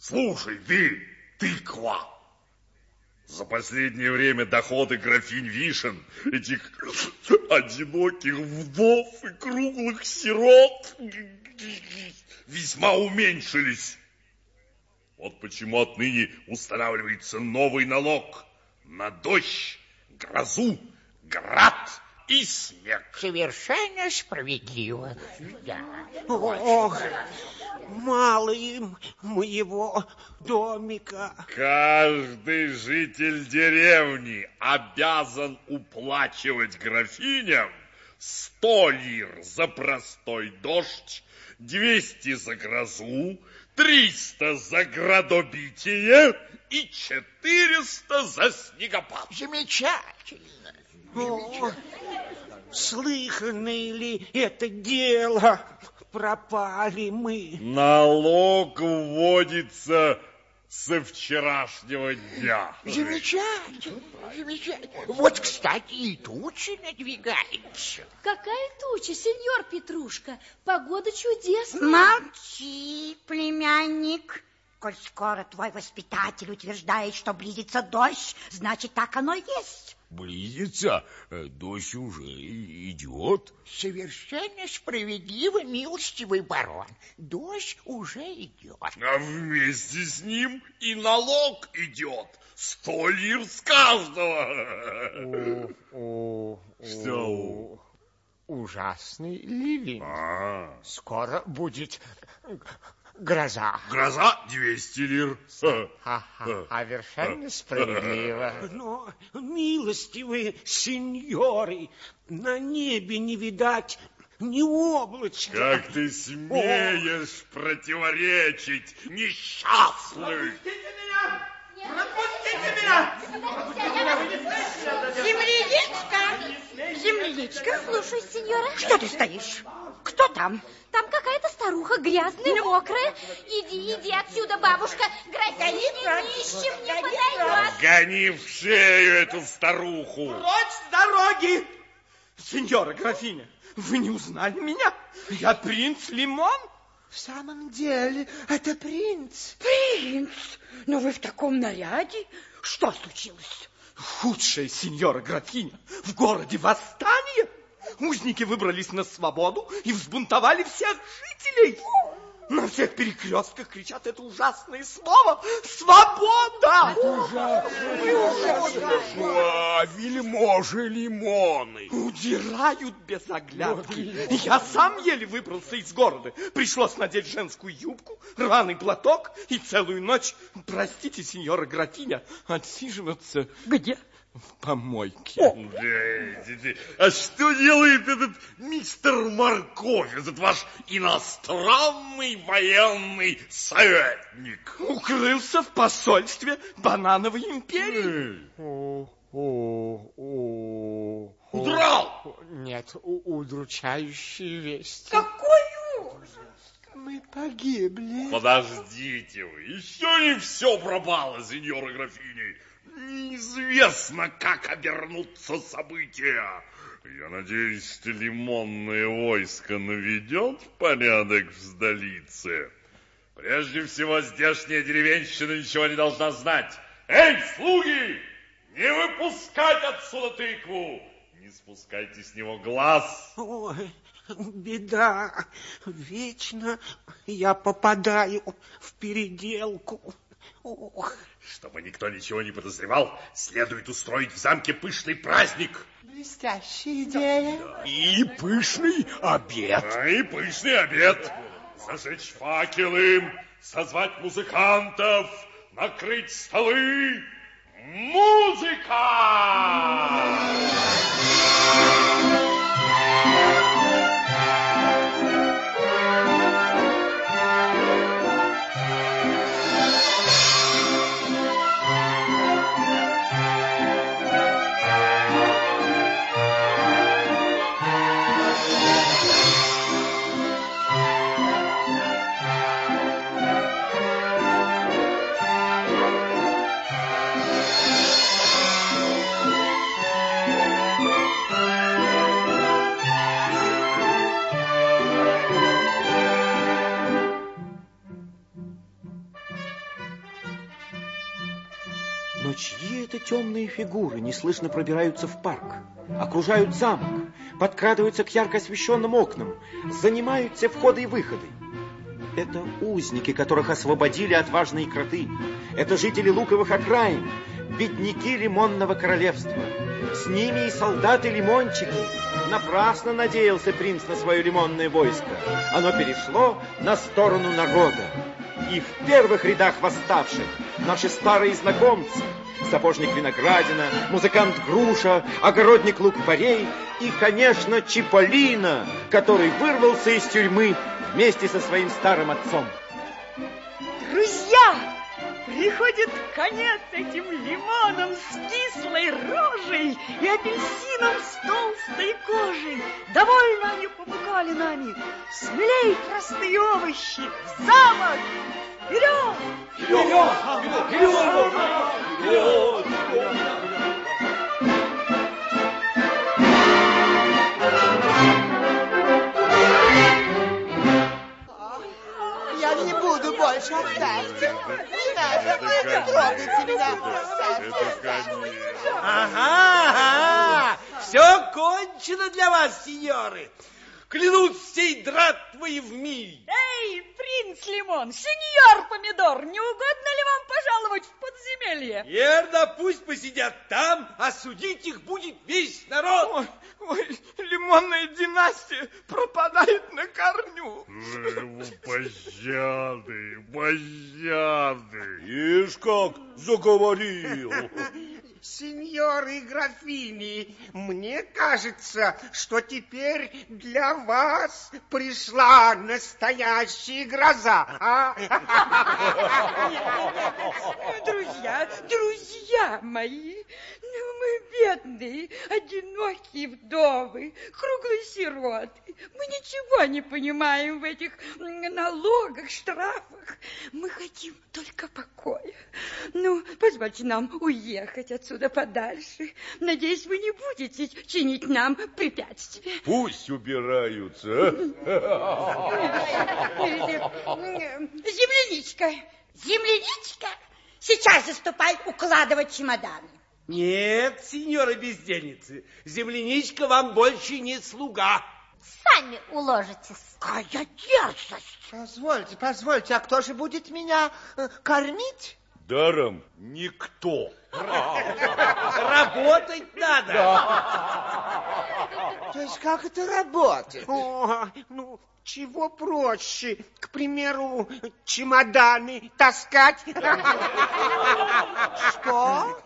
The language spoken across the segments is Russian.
Слушай, ты, тыква, за последнее время доходы графинь Вишен, этих одиноких вдов и круглых сирот, весьма уменьшились. Вот почему отныне устанавливается новый налог на дождь, грозу, град и снег. Совершенно справедливо. Да. Ох, мало им моего домика. Каждый житель деревни обязан уплачивать графиням сто лир за простой дождь, двести за грозу, триста за градобитие и четыреста за снегопад. Замечательно. О, слыханное ли это дело? Пропали мы. Налог вводится со вчерашнего дня. Замечательно, замечательно. Вот, кстати, и тучи надвигаются. Какая туча, сеньор Петрушка? Погода чудесная. Молчи, племянник. Коль скоро твой воспитатель утверждает, что близится дождь, значит, так оно и есть. Близится, э, дождь уже идет. Совершенно справедливо, милостивый барон. Дождь уже идет. А вместе с ним и налог идет. Сто лир с каждого. О, о, Что? Ужасный ливень. А, Скоро будет гроза. гроза 200 лир. Ха-ха, совершенно справедливо. Но, милостивые сеньоры, на небе не видать ни облачка. Как ты смеешь противоречить несчастный? Земляничка! Земляничка, Слушай, сеньора, что ты стоишь? Кто там? там какая-то старуха грязная, мокрая. Иди, иди отсюда, бабушка. Графиня нищим не подойдет. Гони в шею эту старуху. Прочь с дороги! Сеньора графиня, вы не узнали меня? Я принц Лимон. В самом деле, это принц. Принц, но вы в таком наряде? Что случилось? Худшая сеньора графиня. В городе восстание. Узники выбрались на свободу и взбунтовали всех жителей. На всех перекрестках кричат это ужасное слово «Свобода!» А, вельможи лимоны. Удирают без оглядки. Я сам еле выбрался из города. Пришлось надеть женскую юбку, рваный платок и целую ночь, простите, сеньора графиня, отсиживаться Где? в помойке. А что делает этот мистер Морковь, этот ваш иностранный военный советник? Укрылся в посольстве Банановой империи. О, о, о, Удрал! Нет, удручающие вести. Какой ужас! Мы погибли. Подождите вы, еще не все пропало, сеньора графини. Неизвестно, как обернутся события. Я надеюсь, лимонное войско наведет порядок в столице. Прежде всего, здешняя деревенщина ничего не должна знать. Эй, слуги, не выпускать отсюда тыкву! Не спускайте с него глаз. Ой, беда. Вечно я попадаю в переделку. Ох, Чтобы никто ничего не подозревал, следует устроить в замке пышный праздник. блестящая идея. И пышный обед. И пышный обед. Зажечь факелы, созвать музыкантов, накрыть столы. Музыка! Но темные фигуры неслышно пробираются в парк, окружают замок, подкрадываются к ярко освещенным окнам, занимают все входы и выходы? Это узники, которых освободили отважные кроты. Это жители луковых окраин, бедняки лимонного королевства. С ними и солдаты-лимончики. Напрасно надеялся принц на свое лимонное войско. Оно перешло на сторону народа. И в первых рядах восставших наши старые знакомцы. Сапожник Виноградина, музыкант Груша, огородник Лук-Порей и, конечно, Чиполлино, который вырвался из тюрьмы вместе со своим старым отцом. Друзья, приходит конец этим лимонам с кислой рожей и апельсином с толстой кожей. Довольно они помыкали нами. Смелей, простые овощи, в замок! Вперед! Вперед! Вперед! Вперед! Я не буду больше, оставьте. Не надо, трогайте меня. Оставьте. Ага, ага, все кончено для вас, сеньоры. Клянусь всей дратвой в мире. Эй, принц Лимон, сеньор Помидор, не угодно ли вам пожаловать в подземелье? Верно, пусть посидят там, а судить их будет весь народ. Ой, ой, лимонная династия пропадает на корню. Пощады, пощады. Ишь как заговорил. Сеньоры графини, мне кажется, что теперь для вас пришла настоящая гроза. А? Друзья, друзья мои, ну мы бедные, одинокие вдовы, круглые сироты. Мы ничего не понимаем в этих налогах, штрафах. Мы хотим только покоя. Ну, позвольте нам уехать отсюда подальше. Надеюсь, вы не будете чинить нам препятствия. Пусть убираются. Земляничка, Земляничка, сейчас заступай укладывать чемоданы. Нет, сеньора бездельницы, земляничка вам больше не слуга. Сами уложитесь. Какая дерзость! Позвольте, позвольте, а кто же будет меня э, кормить? Даром никто. Работать надо. То есть как это работает? О, ну, чего проще, к примеру, чемоданы таскать? Что?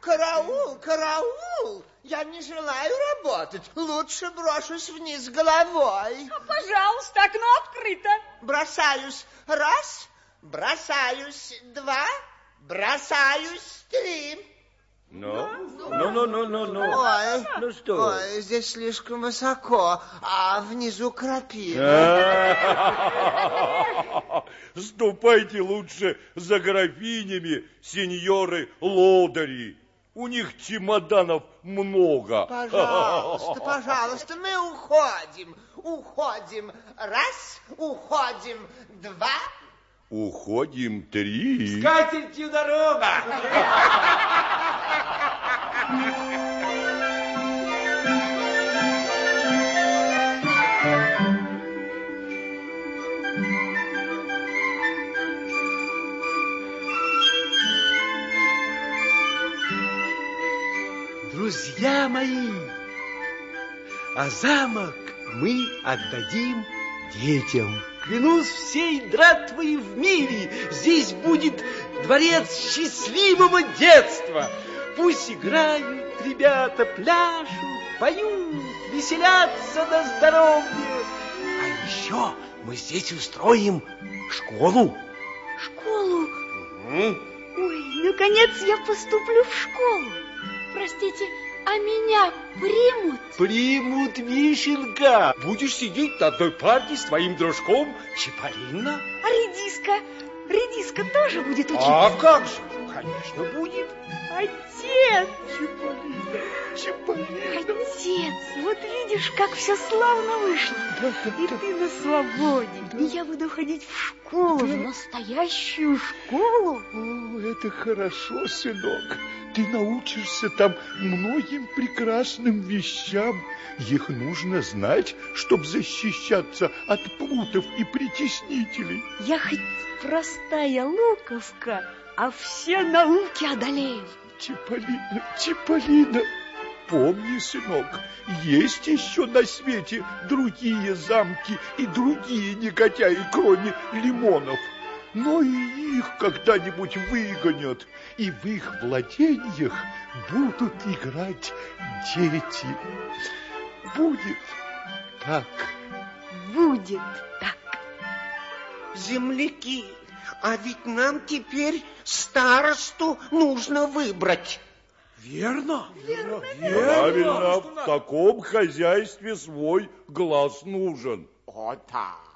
Караул, караул! Я не желаю работать. Лучше брошусь вниз головой. пожалуйста, окно открыто. Бросаюсь раз, бросаюсь два, бросаюсь три. Ну, ну, ну, ну, ну, ну. Ой, Ну что? ой, здесь слишком высоко, а внизу крапива. Ступайте лучше за графинями, сеньоры лодыри. У них чемоданов много. Пожалуйста, пожалуйста, мы уходим, уходим. Раз, уходим, два. Уходим три. Катертью дорога. Друзья мои, а замок мы отдадим детям. Клянусь всей дратвой в мире, здесь будет дворец счастливого детства. Пусть играют ребята, пляшут, поют, веселятся на здоровье. А еще мы здесь устроим школу. Школу? Ой, наконец я поступлю в школу. Простите, а меня примут? Примут, вишенка. Будешь сидеть на одной парте с твоим дружком Чиполлино. А редиска? Редиска тоже будет учиться? А как же? Конечно, будет. Отец, Чиполлино, Чиполлино. Отец, вот видишь, как все славно вышло. И ты на свободе. И я буду ходить в школу, в настоящую школу. О, это хорошо, сынок. Ты научишься там многим прекрасным вещам. Их нужно знать, чтобы защищаться от плутов и притеснителей. Я хоть простая луковка, а все науки одолею. Чиполлино, Чиполлино, помни, сынок, есть еще на свете другие замки и другие негодяи, кроме лимонов. Но и их когда-нибудь выгонят, и в их владениях будут играть дети. Будет так. Будет так. Земляки, а ведь нам теперь старосту нужно выбрать. Верно? Правильно, в таком хозяйстве свой глаз нужен. О, так.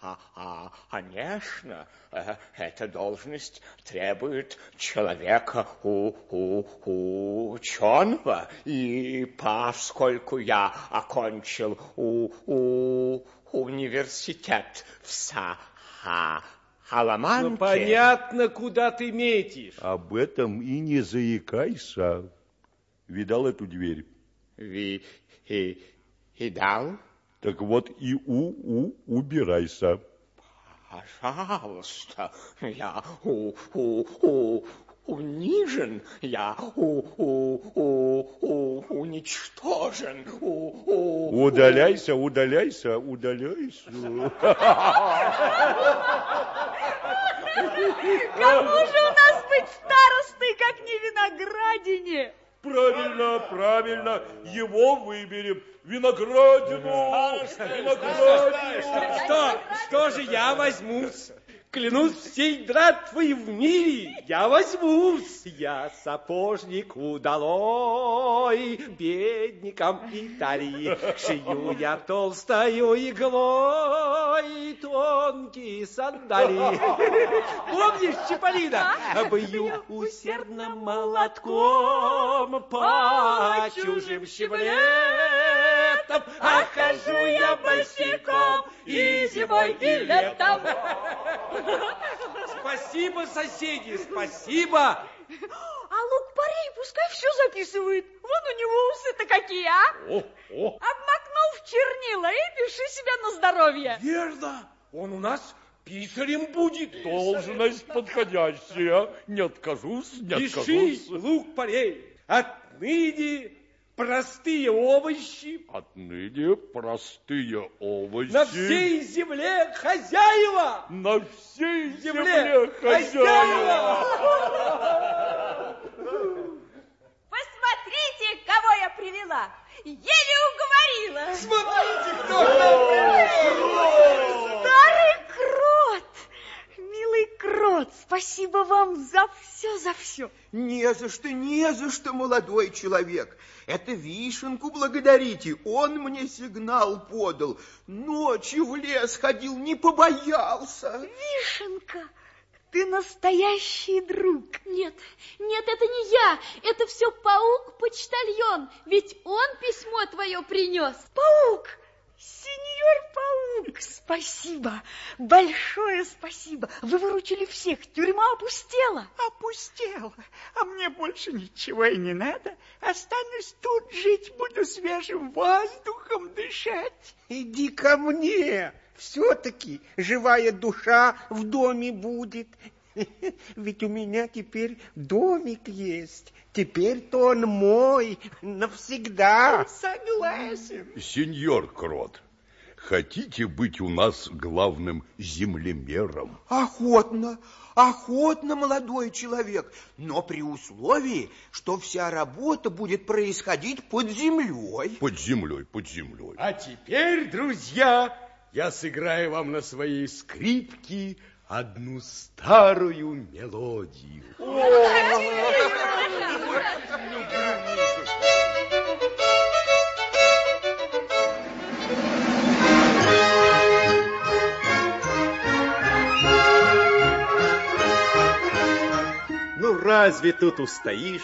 А, а, конечно, э, эта должность требует человека у, у, ученого. И поскольку я окончил у, у, университет в Са, а, Аламанке... Ну, понятно, куда ты метишь. Об этом и не заикайся. Видал эту дверь? Ви, и, видал? Так вот и у-у убирайся. Пожалуйста, я у, у, у, унижен, я у, у, у, у, уничтожен. У, у, Удаляйся, удаляйся, удаляйся. Кому же у нас быть старостой, как не виноградине? Правильно, правильно, его выберем. Виноградину, виноградину. Что, что же я возьмусь? Клянусь всей дратвой в мире, я возьмусь. Я сапожник удалой, бедникам Италии. Шию я толстою иглой, тонкие сандалии. Помнишь, Чиполлино? Бью усердно молотком по чужим щеблетам, а хожу я босиком и зимой, и летом. Спасибо, соседи, спасибо. А лук парей пускай все записывает. Вон у него усы-то какие, а? О, о. Обмакнул в чернила и пиши себя на здоровье. Верно, он у нас писарем будет. Должность подходящая. Не откажусь, не Пиши, откажусь. лук парей. Отныне простые овощи Отныне простые овощи. на всей земле хозяева. На всей Земле земле хозяева. Посмотрите, кого я привела. Еле уговорила. Смотрите, кто к нам Старый крот! Милый крот, спасибо вам за все, за все. Не за что, не за что, молодой человек. Это Вишенку благодарите. Он мне сигнал подал. Ночью в лес ходил, не побоялся. Вишенка, ты настоящий друг. Нет, нет, это не я. Это все паук-почтальон. Ведь он письмо твое принес. Паук, сеньор Паук, спасибо, большое спасибо. Вы выручили всех, тюрьма опустела. Опустела, а мне больше ничего и не надо. Останусь тут жить, буду свежим воздухом дышать. Иди ко мне, все-таки живая душа в доме будет. Ведь у меня теперь домик есть. Теперь-то он мой навсегда. Согласен. Сеньор Крот, хотите быть у нас главным землемером? Охотно, охотно, молодой человек, но при условии, что вся работа будет происходить под землей. Под землей, под землей. А теперь, друзья, я сыграю вам на своей скрипке одну старую мелодию. Ну, разве тут устоишь?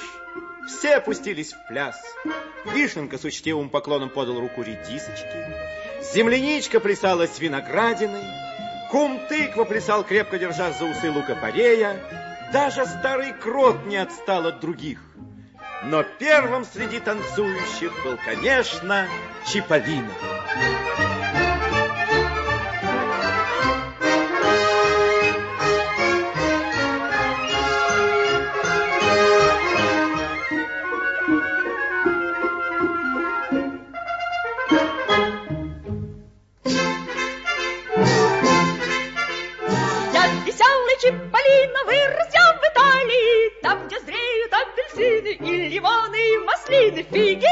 Все опустились в пляс. Вишенка с учтивым поклоном подал руку редисочке. Земляничка плясала с виноградиной. Кум тыква плясал, крепко держась за усы Лука лукопорея. Даже старый крот не отстал от других. Но первым среди танцующих был, конечно, Чиповина. Чиповина. the.